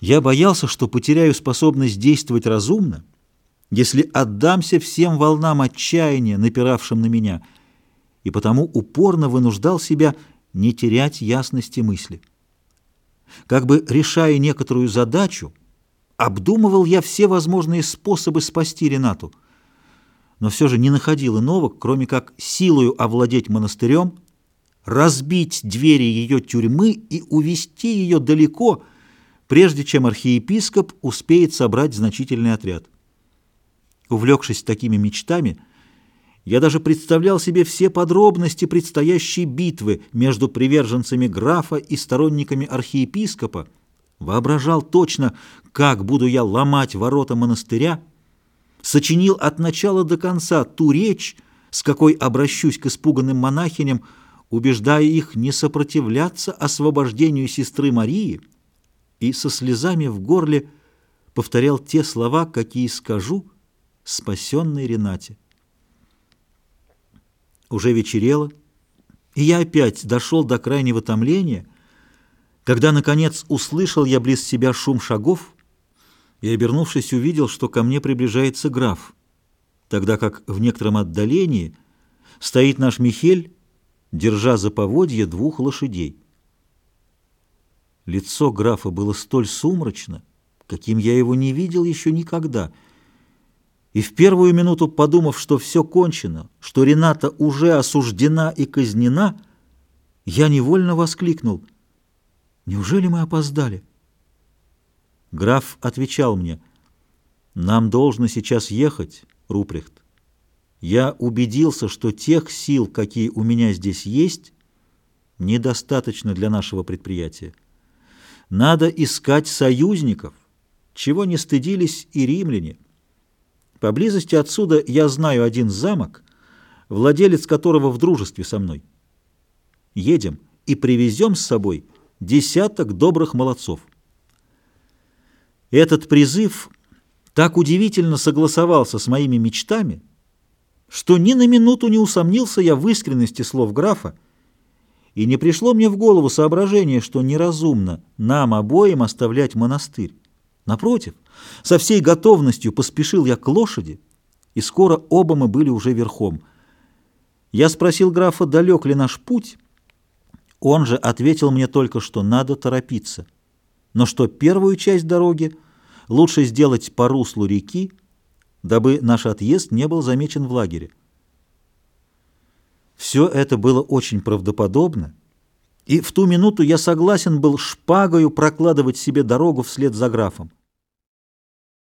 Я боялся, что потеряю способность действовать разумно, если отдамся всем волнам отчаяния, напиравшим на меня, и потому упорно вынуждал себя не терять ясности мысли. Как бы решая некоторую задачу, обдумывал я все возможные способы спасти Ренату, но все же не находил иного, кроме как силою овладеть монастырем, разбить двери ее тюрьмы и увести ее далеко, прежде чем архиепископ успеет собрать значительный отряд. Увлекшись такими мечтами, я даже представлял себе все подробности предстоящей битвы между приверженцами графа и сторонниками архиепископа, воображал точно, как буду я ломать ворота монастыря, сочинил от начала до конца ту речь, с какой обращусь к испуганным монахиням, убеждая их не сопротивляться освобождению сестры Марии, и со слезами в горле повторял те слова, какие скажу спасенной Ренате. Уже вечерело, и я опять дошел до крайнего томления, когда, наконец, услышал я близ себя шум шагов и, обернувшись, увидел, что ко мне приближается граф, тогда как в некотором отдалении стоит наш Михель, держа за поводье двух лошадей. Лицо графа было столь сумрачно, каким я его не видел еще никогда. И в первую минуту, подумав, что все кончено, что Рената уже осуждена и казнена, я невольно воскликнул. «Неужели мы опоздали?» Граф отвечал мне, «Нам должно сейчас ехать, Рупрехт. Я убедился, что тех сил, какие у меня здесь есть, недостаточно для нашего предприятия. Надо искать союзников, чего не стыдились и римляне. Поблизости отсюда я знаю один замок, владелец которого в дружестве со мной. Едем и привезем с собой десяток добрых молодцов. Этот призыв так удивительно согласовался с моими мечтами, что ни на минуту не усомнился я в искренности слов графа, и не пришло мне в голову соображение, что неразумно нам обоим оставлять монастырь. Напротив, со всей готовностью поспешил я к лошади, и скоро оба мы были уже верхом. Я спросил графа, далек ли наш путь. Он же ответил мне только, что надо торопиться, но что первую часть дороги лучше сделать по руслу реки, дабы наш отъезд не был замечен в лагере. Все это было очень правдоподобно, и в ту минуту я согласен был шпагою прокладывать себе дорогу вслед за графом.